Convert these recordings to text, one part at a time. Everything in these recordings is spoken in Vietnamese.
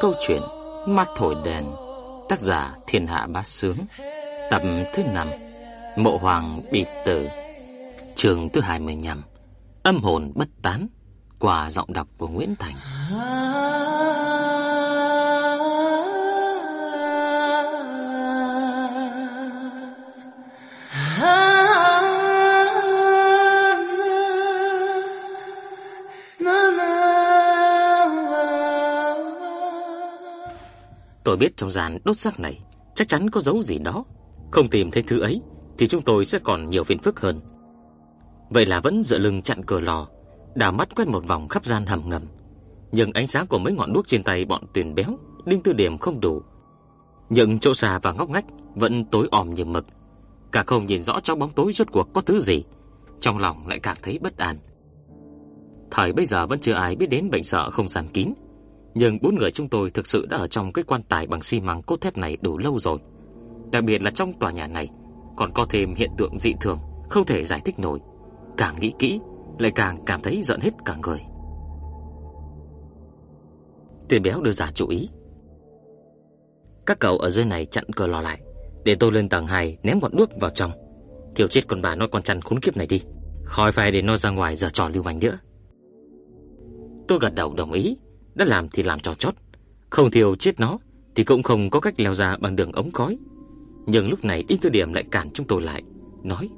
câu chuyện Mắt thổi đèn, Tác giả Thiên Hạ Bá Sướng, Tập thứ 5 Mộ Hoàng Bị Tử, Trường thứ 25 Âm hồn bất tán, Qua giọng đọc của Nguyễn Thành. À. Tôi biết trong gian đốt xác này chắc chắn có dấu gì đó. Không tìm thấy thứ ấy thì chúng tôi sẽ còn nhiều phiền phức hơn. Vậy là vẫn dựa lưng chặn cửa lò, đảo mắt quét một vòng khắp gian hầm ngầm. Nhưng ánh sáng của mấy ngọn đuốc trên tay bọn tuyển béo, đinh tư điểm không đủ. Những chỗ xà và ngóc ngách vẫn tối om như mực. Cả không nhìn rõ trong bóng tối rốt cuộc có thứ gì, trong lòng lại càng thấy bất an. Thời bây giờ vẫn chưa ai biết đến bệnh sợ không gian kín, nhưng bốn người chúng tôi thực sự đã ở trong cái quan tài bằng xi măng cốt thép này đủ lâu rồi. Đặc biệt là trong tòa nhà này còn có thêm hiện tượng dị thường không thể giải thích nổi. Càng nghĩ kỹ, lại càng cảm thấy giận hết cả người. Tiền béo đưa ra chú ý. Các cậu ở dưới này chặn cửa lò lại, để tôi lên tầng 2 ném ngọn đuốc vào trong. Thiêu chết con bà nói con chăn khốn kiếp này đi, khỏi phải để nó ra ngoài giờ trò lưu manh nữa. Tôi gật đầu đồng ý, đã làm thì làm cho chót, không thiêu chết nó thì cũng không có cách leo ra bằng đường ống khói. Nhưng lúc này Đinh Tư Điểm lại cản chúng tôi lại, nói: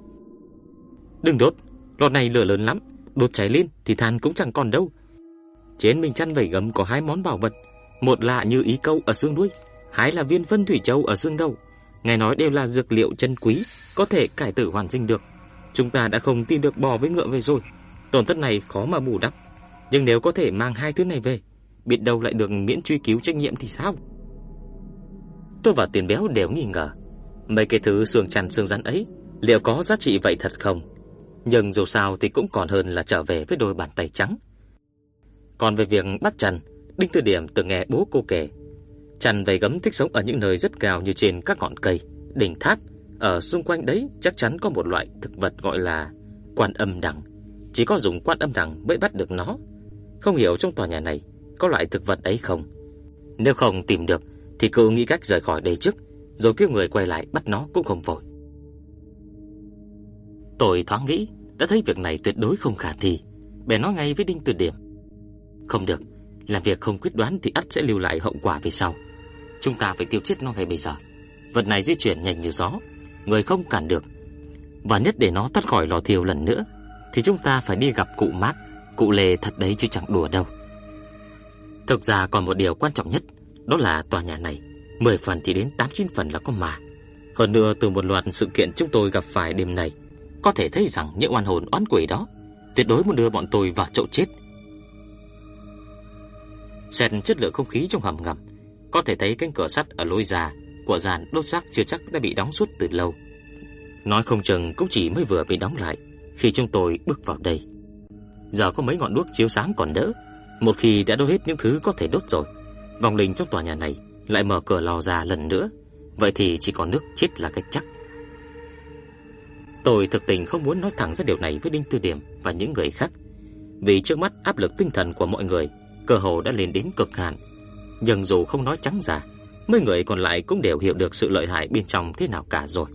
"Đừng đốt, lò này lửa lớn lắm, đốt cháy lên thì than cũng chẳng còn đâu. Trên mình chăn vảy gấm có hai món bảo vật, một là như ý câu ở xương đuôi, hai là viên phân thủy châu ở xương đầu. Nghe nói đều là dược liệu chân quý, có thể cải tử hoàn sinh được. Chúng ta đã không tìm được bò với ngựa về rồi, tổn thất này khó mà bù đắp. Nhưng nếu có thể mang hai thứ này về, biết đâu lại được miễn truy cứu trách nhiệm thì sao? Tôi và Tiền Béo đều nghi ngờ, mấy cái thứ xương chằn xương rắn ấy liệu có giá trị vậy thật không? Nhưng dù sao thì cũng còn hơn là trở về với đôi bàn tay trắng. Còn về việc bắt chằn, Đinh Tư Điểm từng nghe bố cô kể, chằn vầy gấm thích sống ở những nơi rất cao như trên các ngọn cây, đỉnh tháp, ở xung quanh đấy chắc chắn có một loại thực vật gọi là quan âm đằng, chỉ có dùng quan âm đằng mới bắt được nó. Không hiểu trong tòa nhà này có loại thực vật ấy không. Nếu không tìm được thì cứ nghĩ cách rời khỏi đây trước, rồi kêu người quay lại bắt nó cũng không vội. Tôi thoáng nghĩ, đã thấy việc này tuyệt đối không khả thi, bèn nói ngay với Đinh Từ Điểm. Không được, làm việc không quyết đoán thì ắt sẽ lưu lại hậu quả về sau. Chúng ta phải tiêu chết nó ngay bây giờ. Vật này di chuyển nhanh như gió, người không cản được. Và nhất để nó tắt khỏi lò thiêu lần nữa thì chúng ta phải đi gặp cụ mác cụ Lê thật đấy chứ chẳng đùa đâu. Thực ra còn một điều quan trọng nhất, đó là tòa nhà này, 10 phần thì đến 89 phần là có mà. Hơn nữa từ một loạt sự kiện chúng tôi gặp phải đêm này, có thể thấy rằng những oan hồn oán quỷ đó tuyệt đối muốn đưa bọn tôi vào chỗ chết. Xét chất lượng không khí trong hầm ngầm, có thể thấy cánh cửa sắt ở lối ra của dàn đốt xác chưa chắc đã bị đóng suốt từ lâu. Nói không chừng cũng chỉ mới vừa bị đóng lại khi chúng tôi bước vào đây. Giờ có mấy ngọn đuốc chiếu sáng còn đỡ, một khi đã đốt hết những thứ có thể đốt rồi, vòng linh trong tòa nhà này lại mở cửa lò ra lần nữa, vậy thì chỉ còn nước chết là cách chắc. Tôi thực tình không muốn nói thẳng ra điều này với Đinh Tư Điểm và những người khác, vì trước mắt áp lực tinh thần của mọi người cơ hồ đã lên đến cực hạn. Nhưng dù không nói trắng ra, mấy người còn lại cũng đều hiểu được sự lợi hại bên trong thế nào cả rồi.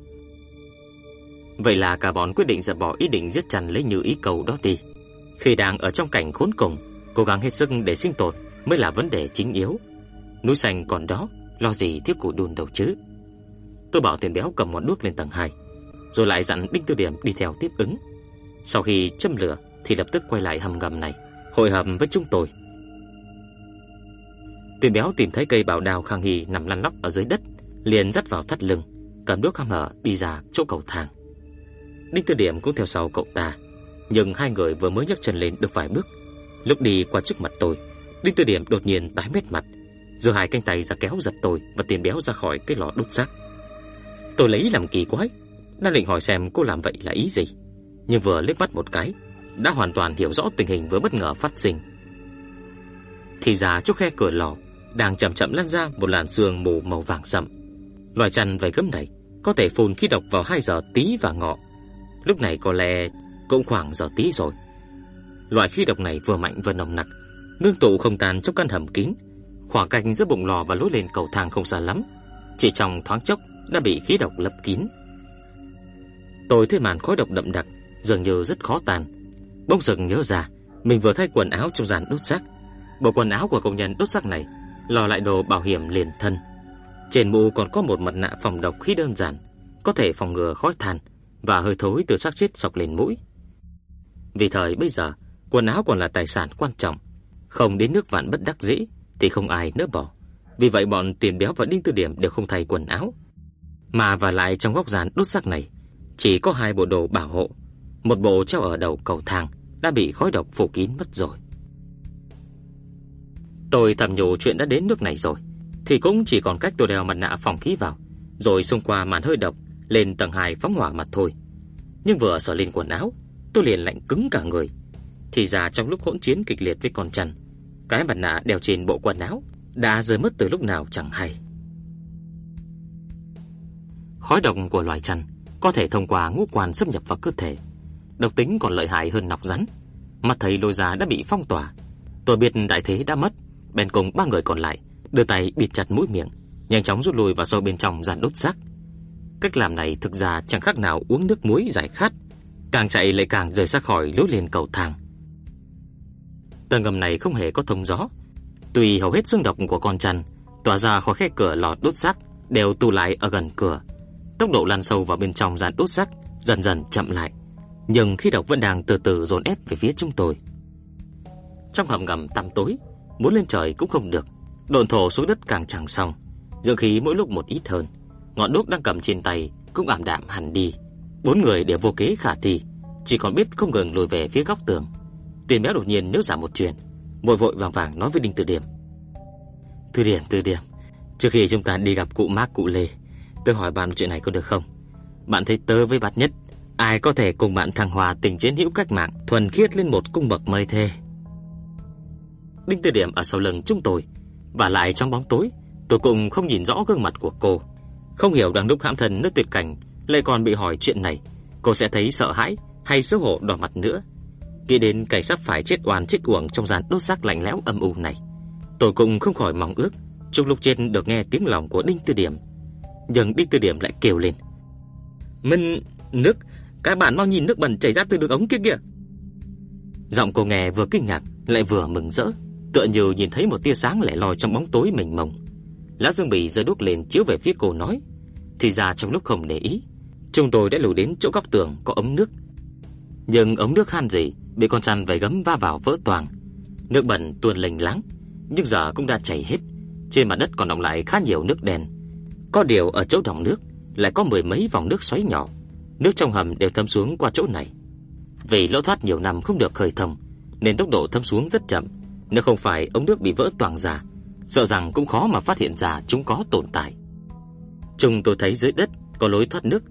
Vậy là cả bọn quyết định dẹp bỏ ý định giết chằn lấy như ý cầu đó đi. Khi đang ở trong cảnh khốn cùng, cố gắng hết sức để sinh tồn mới là vấn đề chính yếu. Núi xanh còn đó, lo gì thiếu củ đun đầu chứ. Tôi bảo tiền béo cầm ngọn đuốc lên tầng 2, rồi lại dặn Đinh Tư Điểm đi theo tiếp ứng. Sau khi châm lửa thì lập tức quay lại hầm ngầm này, hội hợp với chúng tôi. Tiền béo tìm thấy cây bảo đào khang hì nằm lăn lóc ở dưới đất, liền dắt vào thắt lưng, cầm đuốc hăm hở đi ra chỗ cầu thang. Đinh Tư Điểm cũng theo sau cậu ta, nhưng hai người vừa mới nhấc chân lên được vài bước Lúc đi qua trước mặt tôi, Đinh Tư Điểm đột nhiên tái mét mặt, giơ hai cánh tay ra kéo giật tôi và tiền béo ra khỏi cái lò đốt xác. Tôi lấy làm kỳ quái, đang định hỏi xem cô làm vậy là ý gì, nhưng vừa liếc mắt một cái, đã hoàn toàn hiểu rõ tình hình vừa bất ngờ phát sinh. Thì ra chỗ khe cửa lò đang chậm chậm lan ra một làn sương mù màu vàng sậm. Loài chăn vảy gấm này có thể phun khí độc vào 2 giờ tí và ngọ. Lúc này có lẽ cũng khoảng giờ tí rồi. Loại khí độc này vừa mạnh vừa nồng nặc, ngưng tụ không tan trong căn hầm kín, Khoảng cách giữa bụng lò và lối lên cầu thang không xa lắm, chỉ trong thoáng chốc đã bị khí độc lấp kín. Tôi thấy màn khói độc đậm đặc, dường như rất khó tàn. Bỗng dưng nhớ ra, mình vừa thay quần áo trong dàn đốt xác. Bộ quần áo của công nhân đốt xác này lò lại đồ bảo hiểm liền thân. Trên mũ còn có một mặt nạ phòng độc khí đơn giản, có thể phòng ngừa khói than và hơi thối từ xác chết sọc lên mũi. Vì thời bây giờ, quần áo còn là tài sản quan trọng, không đến nước vạn bất đắc dĩ thì không ai nỡ bỏ. Vì vậy bọn tiền béo và đinh tư điểm đều không thay quần áo. Mà và lại trong góc dàn đốt xác này, chỉ có hai bộ đồ bảo hộ, một bộ treo ở đầu cầu thang đã bị khói độc phủ kín mất rồi. Tôi thầm nhủ chuyện đã đến nước này rồi, thì cũng chỉ còn cách tôi đeo mặt nạ phòng khí vào, rồi xông qua màn hơi độc lên tầng 2 phóng hỏa mặt thôi. Nhưng vừa sở lên quần áo, tôi liền lạnh cứng cả người. Thì ra trong lúc hỗn chiến kịch liệt với con chăn, cái mặt nạ đeo trên bộ quần áo đã rơi mất từ lúc nào chẳng hay. Khói độc của loài chăn có thể thông qua ngũ quan xâm nhập vào cơ thể. Độc tính còn lợi hại hơn nọc rắn. Mặt thấy lôi giá đã bị phong tỏa. Tôi biết đại thế đã mất, bèn cùng ba người còn lại đưa tay bịt chặt mũi miệng, nhanh chóng rút lui vào sâu bên trong dàn đốt xác. Cách làm này thực ra chẳng khác nào uống nước muối giải khát, càng chạy lại càng rời xa khỏi lối lên cầu thang. Tầng ngầm này không hề có thông gió, tùy hầu hết xương độc của con chăn tỏa ra khỏi khe cửa lò đốt sắt đều tụ lại ở gần cửa. Tốc độ lan sâu vào bên trong dàn đốt sắt dần dần chậm lại, nhưng khi độc vẫn đang từ từ dồn ép về phía chúng tôi. Trong hầm ngầm tăm tối, muốn lên trời cũng không được, độn thổ xuống đất càng chẳng xong, dưỡng khí mỗi lúc một ít hơn. Ngọn đuốc đang cầm trên tay cũng ảm đạm hẳn đi. Bốn người đều vô kế khả thi, chỉ còn biết không ngừng lùi về phía góc tường. Tiền béo đột nhiên nhớ ra một chuyện, vội vội vàng vàng nói với Đinh Từ Điểm. Từ Điểm, Từ Điểm, trước khi chúng ta đi gặp cụ Mác cụ Lê, tôi hỏi bạn chuyện này có được không? Bạn thấy tớ với bạt nhất, ai có thể cùng bạn thăng hòa tình chiến hữu cách mạng thuần khiết lên một cung bậc mây thê? Đinh Từ Điểm ở sau lưng chúng tôi, và lại trong bóng tối, tôi cũng không nhìn rõ gương mặt của cô. Không hiểu đang lúc hãm thân nơi tuyệt cảnh lại còn bị hỏi chuyện này, cô sẽ thấy sợ hãi hay xấu hổ đỏ mặt nữa. Nghĩ đến cảnh sắp phải chết oan chết uổng trong gian đốt xác lạnh lẽo âm u này, tôi cũng không khỏi mong ước trong lúc trên được nghe tiếng lòng của Đinh Tư Điểm. Nhưng Đinh Tư Điểm lại kêu lên: "Minh, nước, các bạn mau nhìn nước bẩn chảy ra từ đường ống kia kìa." Giọng cô nghe vừa kinh ngạc lại vừa mừng rỡ, tựa như nhìn thấy một tia sáng lẻ loi trong bóng tối mình mông. Lá Dương Bỉ giơ đuốc lên chiếu về phía cô nói, thì ra trong lúc không để ý, chúng tôi đã lùi đến chỗ góc tường có ống nước. Nhưng ống nước han gì bị con chăn vảy gấm va vào vỡ toang. Nước bẩn tuôn lênh láng, nhưng giờ cũng đã chảy hết. Trên mặt đất còn đọng lại khá nhiều nước đen. Có điều ở chỗ đọng nước lại có mười mấy vòng nước xoáy nhỏ. Nước trong hầm đều thấm xuống qua chỗ này. Vì lỗ thoát nhiều năm không được khơi thông, nên tốc độ thấm xuống rất chậm. Nếu không phải ống nước bị vỡ toang ra, sợ rằng cũng khó mà phát hiện ra chúng có tồn tại. Chúng tôi thấy dưới đất có lối thoát nước,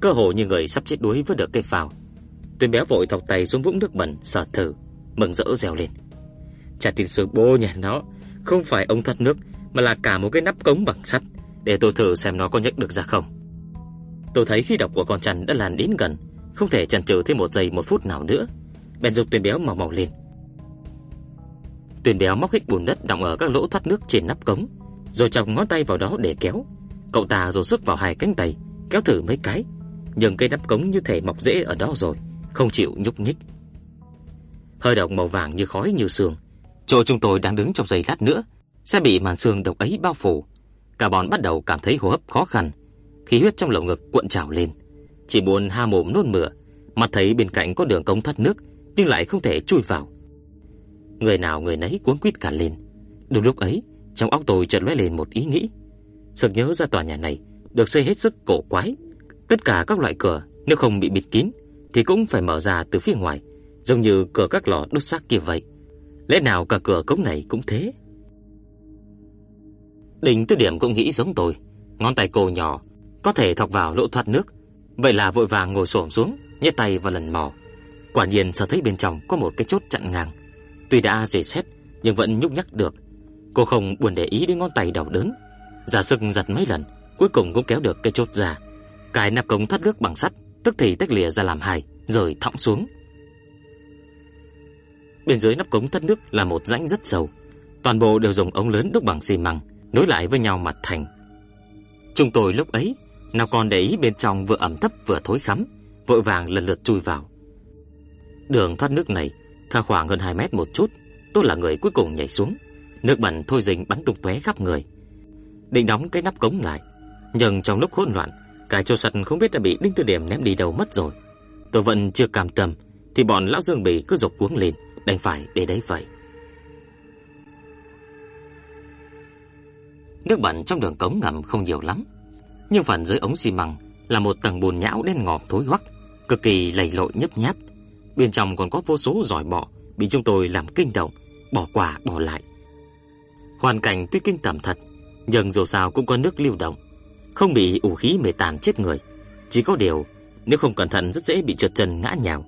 cơ hồ như người sắp chết đuối với được cây phao. Tuyên béo vội thọc tay xuống vũng nước bẩn sờ thử, mừng rỡ reo lên. Chả tin sự bố nhà nó, không phải ống thoát nước mà là cả một cái nắp cống bằng sắt, để tôi thử xem nó có nhấc được ra không. Tôi thấy khí độc của con chằn đã lan đến gần, không thể chần chừ thêm một giây một phút nào nữa. Bèn dục tuyên béo màu màu lên. Tuyên béo móc hết bùn đất đọng ở các lỗ thoát nước trên nắp cống, rồi chọc ngón tay vào đó để kéo. Cậu ta dồn sức vào hai cánh tay, kéo thử mấy cái, nhưng cây nắp cống như thể mọc rễ ở đó rồi, không chịu nhúc nhích. Hơi độc màu vàng như khói như sương. Chỗ chúng tôi đang đứng trong giây lát nữa sẽ bị màn sương độc ấy bao phủ. Cả bọn bắt đầu cảm thấy hô hấp khó khăn, khí huyết trong lồng ngực cuộn trào lên, chỉ buồn ha mồm nôn mửa, mặt thấy bên cạnh có đường cống thoát nước nhưng lại không thể chui vào. Người nào người nấy cuống quýt cả lên. Đúng lúc ấy, trong óc tôi chợt lóe lên một ý nghĩ. Sực nhớ ra tòa nhà này được xây hết sức cổ quái, tất cả các loại cửa nếu không bị bịt kín thì cũng phải mở ra từ phía ngoài, giống như cửa các lò đốt xác kia vậy. Lẽ nào cả cửa cống này cũng thế? Đình Tư Điểm cũng nghĩ giống tôi, ngón tay cô nhỏ có thể thọc vào lỗ thoát nước, vậy là vội vàng ngồi xổm xuống, nhét tay vào lần mò. Quả nhiên sợ thấy bên trong có một cái chốt chặn ngang. Tuy đã dễ xét nhưng vẫn nhúc nhắc được. Cô không buồn để ý đến ngón tay đau đớn, giả sức giật mấy lần, cuối cùng cũng kéo được cái chốt ra. Cái nắp cống thoát nước bằng sắt, tức thì tách lìa ra làm hai, rồi thõng xuống. Bên dưới nắp cống thất nước là một rãnh rất sâu. Toàn bộ đều dùng ống lớn đúc bằng xi măng nối lại với nhau mặt thành. Chúng tôi lúc ấy nào còn để ý bên trong vừa ẩm thấp vừa thối khắm, vội vàng lần lượt chui vào. Đường thoát nước này cao khoảng hơn 2 mét một chút, tôi là người cuối cùng nhảy xuống. Nước bẩn thôi dình bắn tung tóe khắp người. Định đóng cái nắp cống lại, nhưng trong lúc hỗn loạn, Cả châu sật không biết đã bị Đinh Tư Điểm ném đi đâu mất rồi. Tôi vẫn chưa cam tâm, thì bọn lão Dương Bỉ cứ dục cuống lên, đành phải để đấy vậy. Nước bẩn trong đường cống ngầm không nhiều lắm, nhưng phần dưới ống xi măng là một tầng bùn nhão đen ngòm thối hoắc, cực kỳ lầy lội nhấp nháp. Bên trong còn có vô số giỏi bọ bị chúng tôi làm kinh động, bỏ qua bỏ lại. Hoàn cảnh tuy kinh tởm thật, nhưng dù sao cũng có nước lưu động, không bị ủ khí mê tàn chết người. Chỉ có điều, nếu không cẩn thận rất dễ bị trượt chân ngã nhào.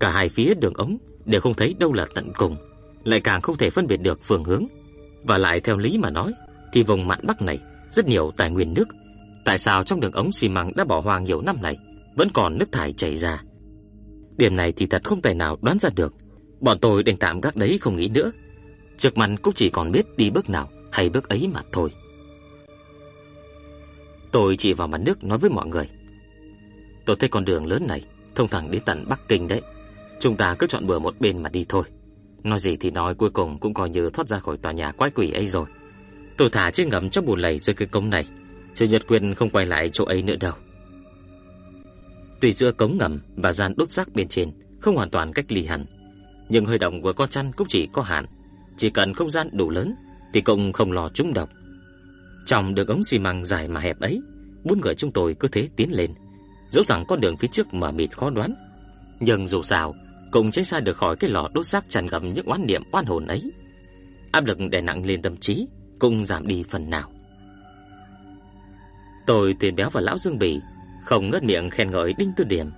Cả hai phía đường ống đều không thấy đâu là tận cùng, lại càng không thể phân biệt được phương hướng. Và lại theo lý mà nói, thì vùng mạn Bắc này rất nhiều tài nguyên nước. Tại sao trong đường ống xi măng đã bỏ hoang nhiều năm này vẫn còn nước thải chảy ra? Điểm này thì thật không thể nào đoán ra được. Bọn tôi đành tạm gác đấy không nghĩ nữa. Trước mặt cũng chỉ còn biết đi bước nào hay bước ấy mà thôi. Tôi chỉ vào mặt nước nói với mọi người. Tôi thấy con đường lớn này thông thẳng đến tận Bắc Kinh đấy. Chúng ta cứ chọn bừa một bên mà đi thôi. Nói gì thì nói cuối cùng cũng coi như thoát ra khỏi tòa nhà quái quỷ ấy rồi. Tôi thả chiếc ngầm trong bùn lầy dưới cái cống này, chứ Nhật quyền không quay lại chỗ ấy nữa đâu. tùy giữa cống ngầm và gian đốt rác bên trên không hoàn toàn cách ly hẳn, nhưng hơi động của con chăn cũng chỉ có hạn, chỉ cần không gian đủ lớn thì cũng không lo trúng độc. Trong đường ống xi măng dài mà hẹp ấy, bốn người chúng tôi cứ thế tiến lên. Dẫu rằng con đường phía trước mờ mịt khó đoán, nhưng dù sao cũng tránh xa được khỏi cái lò đốt xác tràn ngập những oán niệm oan hồn ấy. Áp lực đè nặng lên tâm trí cũng giảm đi phần nào. Tôi tiền béo và lão Dương Bỉ không ngớt miệng khen ngợi Đinh Tư Điểm,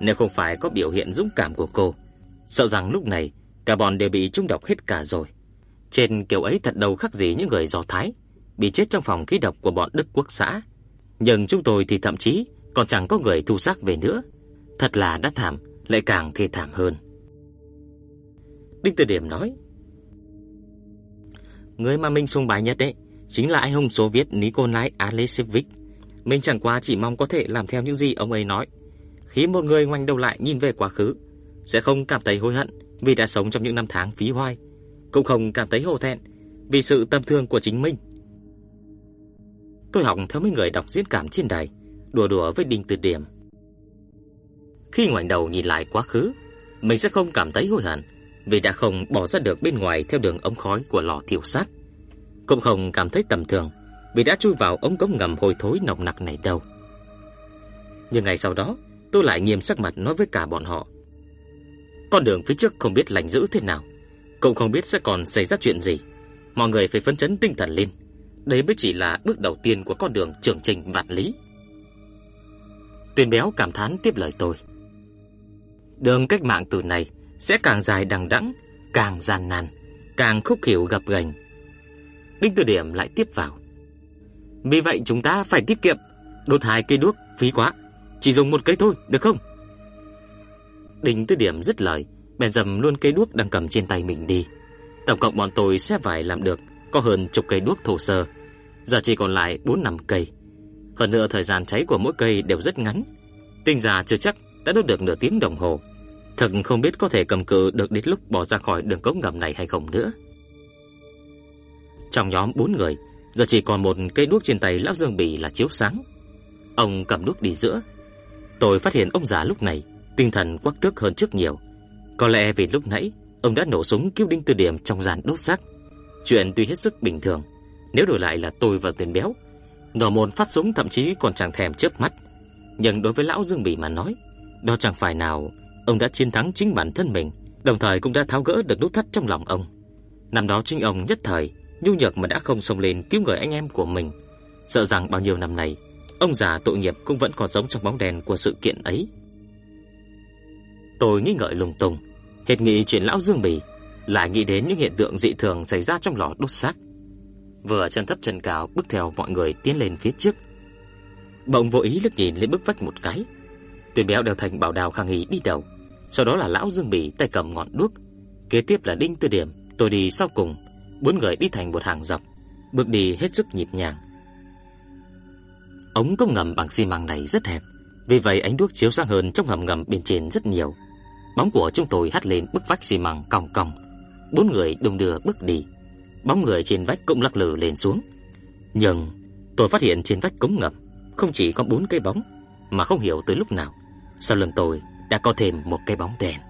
nếu không phải có biểu hiện dũng cảm của cô, sợ rằng lúc này cả bọn đều bị trung độc hết cả rồi. Trên kiểu ấy thật đầu khắc gì những người Do Thái bị chết trong phòng khí độc của bọn Đức Quốc xã. Nhưng chúng tôi thì thậm chí còn chẳng có người thu xác về nữa. Thật là đã thảm, lại càng thê thảm hơn. Đinh Tư Điểm nói, Người mà mình sùng bái nhất đấy chính là anh hùng số Viết Nikolai Alexevich. Mình chẳng qua chỉ mong có thể làm theo những gì ông ấy nói. Khi một người ngoảnh đầu lại nhìn về quá khứ, sẽ không cảm thấy hối hận vì đã sống trong những năm tháng phí hoài, cũng không cảm thấy hổ thẹn vì sự tâm thương của chính mình. Tôi học theo mấy người đọc diễn cảm trên đài, đùa đùa với Đinh Từ Điểm. Khi ngoảnh đầu nhìn lại quá khứ, mình sẽ không cảm thấy hối hận vì đã không bỏ ra được bên ngoài theo đường ống khói của lò thiêu sát, cũng không cảm thấy tầm thường vì đã chui vào ống cống ngầm hôi thối nồng nặc này đâu. Nhưng ngày sau đó, tôi lại nghiêm sắc mặt nói với cả bọn họ. Con đường phía trước không biết lành dữ thế nào, cũng không biết sẽ còn xảy ra chuyện gì. Mọi người phải phấn chấn tinh thần lên. Đấy mới chỉ là bước đầu tiên của con đường trưởng trình vạn lý. Tuyền béo cảm thán tiếp lời tôi. Đường cách mạng từ này sẽ càng dài đằng đẵng, càng gian nan, càng khúc khỉu gập ghềnh. Đinh Tư Điểm lại tiếp vào. Vì vậy chúng ta phải tiết kiệm, đốt hai cây đuốc phí quá, chỉ dùng một cây thôi, được không? Đinh Tư Điểm dứt lời, bèn dầm luôn cây đuốc đang cầm trên tay mình đi. Tổng cộng bọn tôi sẽ phải làm được có hơn chục cây đuốc thô sơ, giờ chỉ còn lại 4 năm cây. Hơn nữa thời gian cháy của mỗi cây đều rất ngắn, tinh già chưa chắc đã đốt được nửa tiếng đồng hồ. Thật không biết có thể cầm cự được đến lúc bỏ ra khỏi đường cống ngầm này hay không nữa. Trong nhóm bốn người, giờ chỉ còn một cây đuốc trên tay lão Dương Bỉ là chiếu sáng. Ông cầm đuốc đi giữa. Tôi phát hiện ông già lúc này tinh thần quắc thước hơn trước nhiều. Có lẽ vì lúc nãy ông đã nổ súng cứu Đinh Tư Điểm trong dàn đốt xác. Chuyện tuy hết sức bình thường, nếu đổi lại là tôi và Tiền Béo, nổ môn phát súng thậm chí còn chẳng thèm chớp mắt. Nhưng đối với lão Dương Bỉ mà nói, đó chẳng phải nào ông đã chiến thắng chính bản thân mình, đồng thời cũng đã tháo gỡ được nút thắt trong lòng ông. Năm đó chính ông nhất thời nhu nhược mà đã không xông lên cứu người anh em của mình, sợ rằng bao nhiêu năm nay, ông già tội nghiệp cũng vẫn còn sống trong bóng đèn của sự kiện ấy. Tôi nghĩ ngợi lung tung, hết nghĩ chuyện lão Dương Bỉ, lại nghĩ đến những hiện tượng dị thường xảy ra trong lò đốt xác. Vừa chân thấp chân cao bước theo mọi người tiến lên phía trước. Bỗng vô ý liếc nhìn lên bức vách một cái. Tuyền béo đeo thành bảo đào khang nghi đi đầu, sau đó là lão Dương Bỉ tay cầm ngọn đuốc, Kế tiếp là đinh tư điểm, tôi đi sau cùng, bốn người đi thành một hàng dọc, bước đi hết sức nhịp nhàng. Ống cống ngầm bằng xi măng này rất hẹp, vì vậy ánh đuốc chiếu sáng hơn trong hầm ngầm bên trên rất nhiều. Bóng của chúng tôi hắt lên bức vách xi măng cong cong. Bốn người đồng đưa bước đi. Bóng người trên vách cũng lắc lư lên xuống. Nhưng tôi phát hiện trên vách cống ngầm không chỉ có bốn cái bóng, mà không hiểu tới lúc nào, sau lưng tôi đã có thêm một cái bóng đèn.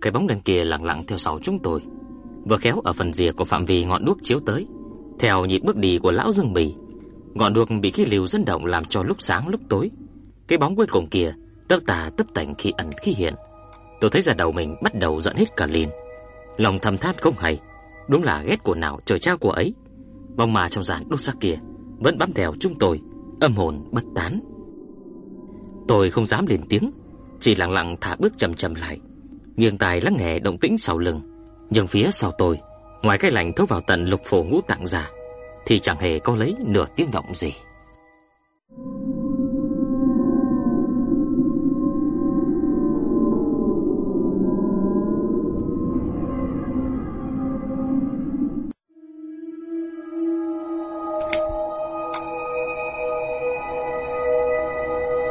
Cái bóng đèn kia lặng lặng theo sau chúng tôi, vừa khéo ở phần rìa của phạm vi ngọn đuốc chiếu tới. Theo nhịp bước đi của lão Dương Mì, ngọn đuốc bị khí lưu dẫn động làm cho lúc sáng lúc tối. Cái bóng cuối cùng kia tấp tà tấp tảnh khi ẩn khi hiện. Tôi thấy ra đầu mình bắt đầu giận hết cả lên. Lòng thầm thát không hay, đúng là ghét của nào trời trao của ấy. Bóng mà trong dàn đốt xác kia vẫn bám theo chúng tôi, âm hồn bất tán. Tôi không dám lên tiếng, chỉ lặng lặng thả bước chậm chậm lại, nghiêng tai lắng nghe động tĩnh sau lưng. Nhưng phía sau tôi, ngoài cái lạnh thấu vào tận lục phủ ngũ tạng ra, thì chẳng hề có lấy nửa tiếng động gì.